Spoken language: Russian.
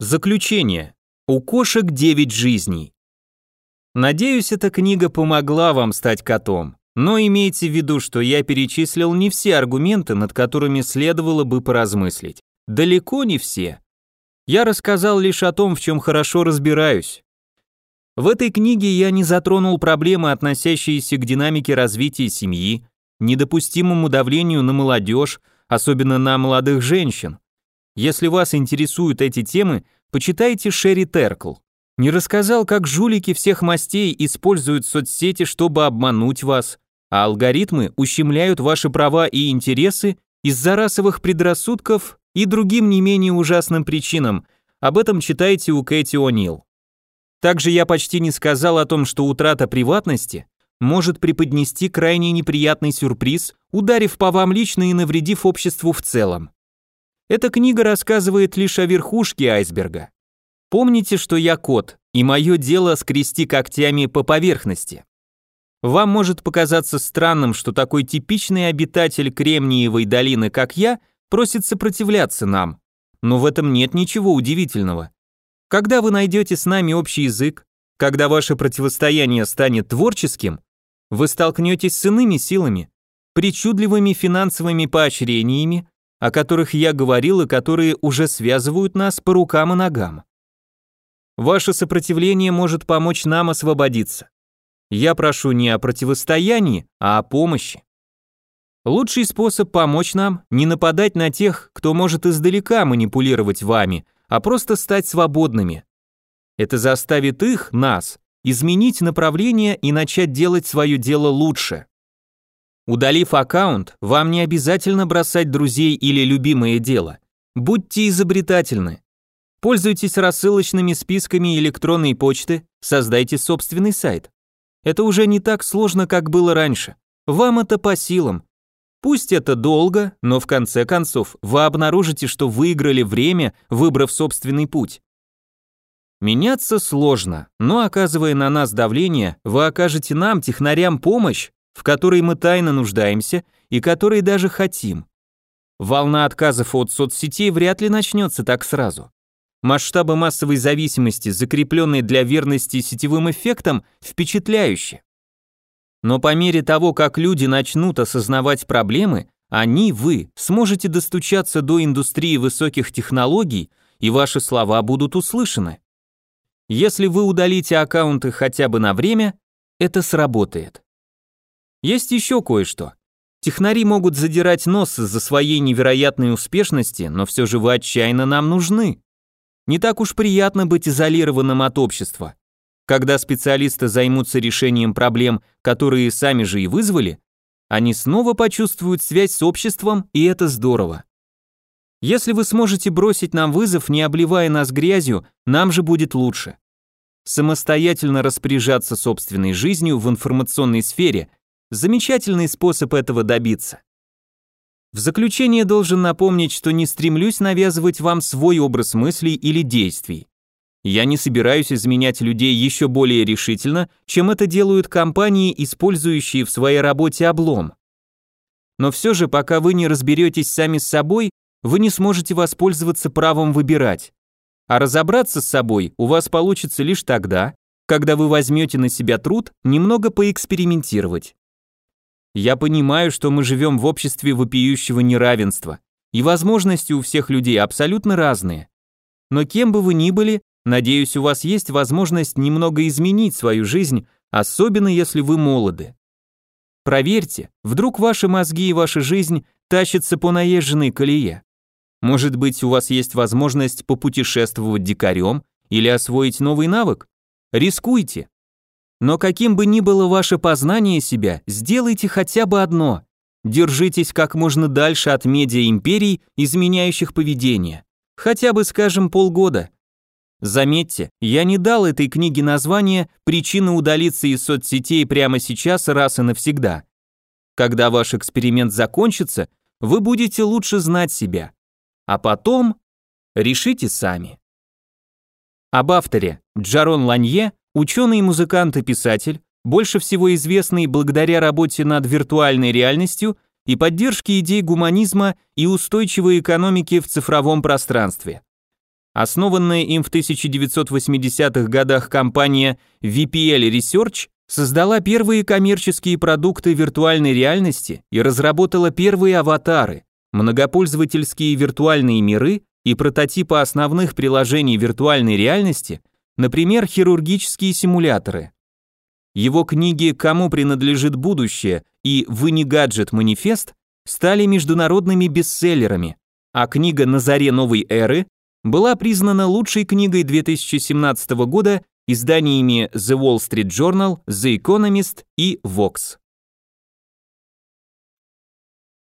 Заключение. У кошек 9 жизней. Надеюсь, эта книга помогла вам стать котом, но имейте в виду, что я перечислил не все аргументы, над которыми следовало бы поразмыслить. Далеко не все. Я рассказал лишь о том, в чем хорошо разбираюсь. В этой книге я не затронул проблемы, относящиеся к динамике развития семьи, недопустимому давлению на молодежь, особенно на молодых женщин. Если вас интересуют эти темы, почитайте Шерри Теркл. Не рассказал, как жулики всех мастей используют соцсети, чтобы обмануть вас, а алгоритмы ущемляют ваши права и интересы из-за расовых предрассудков и другим не менее ужасным причинам. Об этом читайте у Кэти О'Нил. Также я почти не сказал о том, что утрата приватности может преподнести крайне неприятный сюрприз, ударив по вам лично и навредив обществу в целом. Эта книга рассказывает лишь о верхушке айсберга. Помните, что я кот, и мое дело скрести когтями по поверхности. Вам может показаться странным, что такой типичный обитатель Кремниевой долины, как я, просит сопротивляться нам. Но в этом нет ничего удивительного. Когда вы найдете с нами общий язык, когда ваше противостояние станет творческим, вы столкнетесь с иными силами, причудливыми финансовыми поощрениями, о которых я говорил и которые уже связывают нас по рукам и ногам. Ваше сопротивление может помочь нам освободиться. Я прошу не о противостоянии, а о помощи. Лучший способ помочь нам – не нападать на тех, кто может издалека манипулировать вами, а просто стать свободными. Это заставит их, нас, изменить направление и начать делать свое дело лучше. Удалив аккаунт, вам не обязательно бросать друзей или любимое дело. Будьте изобретательны. Пользуйтесь рассылочными списками электронной почты, создайте собственный сайт. Это уже не так сложно, как было раньше. Вам это по силам. Пусть это долго, но в конце концов вы обнаружите, что выиграли время, выбрав собственный путь. Меняться сложно, но оказывая на нас давление, вы окажете нам, технарям, помощь, в которой мы тайно нуждаемся и которой даже хотим. Волна отказов от соцсетей вряд ли начнется так сразу. Масштабы массовой зависимости, закрепленные для верности сетевым эффектам, впечатляющие. Но по мере того, как люди начнут осознавать проблемы, они, вы, сможете достучаться до индустрии высоких технологий, и ваши слова будут услышаны. Если вы удалите аккаунты хотя бы на время, это сработает. Есть еще кое-что. Технари могут задирать нос из-за своей невероятной успешности, но все же вы отчаянно нам нужны. Не так уж приятно быть изолированным от общества. Когда специалисты займутся решением проблем, которые сами же и вызвали, они снова почувствуют связь с обществом, и это здорово. Если вы сможете бросить нам вызов, не обливая нас грязью, нам же будет лучше. Самостоятельно распоряжаться собственной жизнью в информационной сфере – замечательный способ этого добиться. В заключение должен напомнить, что не стремлюсь навязывать вам свой образ мыслей или действий. Я не собираюсь изменять людей еще более решительно, чем это делают компании, использующие в своей работе облом. Но все же, пока вы не разберетесь сами с собой, вы не сможете воспользоваться правом выбирать. А разобраться с собой у вас получится лишь тогда, когда вы возьмете на себя труд немного поэкспериментировать. Я понимаю, что мы живем в обществе вопиющего неравенства, и возможности у всех людей абсолютно разные. Но кем бы вы ни были, надеюсь, у вас есть возможность немного изменить свою жизнь, особенно если вы молоды. Проверьте, вдруг ваши мозги и ваша жизнь тащатся по наезженной колее. Может быть, у вас есть возможность попутешествовать дикарем или освоить новый навык? Рискуйте. Но каким бы ни было ваше познание себя, сделайте хотя бы одно. Держитесь как можно дальше от медиа-империй, изменяющих поведение. Хотя бы, скажем, полгода. Заметьте, я не дал этой книге название «Причина удалиться из соцсетей прямо сейчас раз и навсегда». Когда ваш эксперимент закончится, вы будете лучше знать себя а потом решите сами. Об авторе Джарон Ланье, ученый, музыкант и писатель, больше всего известный благодаря работе над виртуальной реальностью и поддержке идей гуманизма и устойчивой экономики в цифровом пространстве. Основанная им в 1980-х годах компания VPL Research создала первые коммерческие продукты виртуальной реальности и разработала первые аватары, многопользовательские виртуальные миры и прототипы основных приложений виртуальной реальности, например, хирургические симуляторы. Его книги «Кому принадлежит будущее» и «Вы не гаджет манифест» стали международными бестселлерами, а книга «На заре новой эры» была признана лучшей книгой 2017 года изданиями The Wall Street Journal, The Economist и Vox.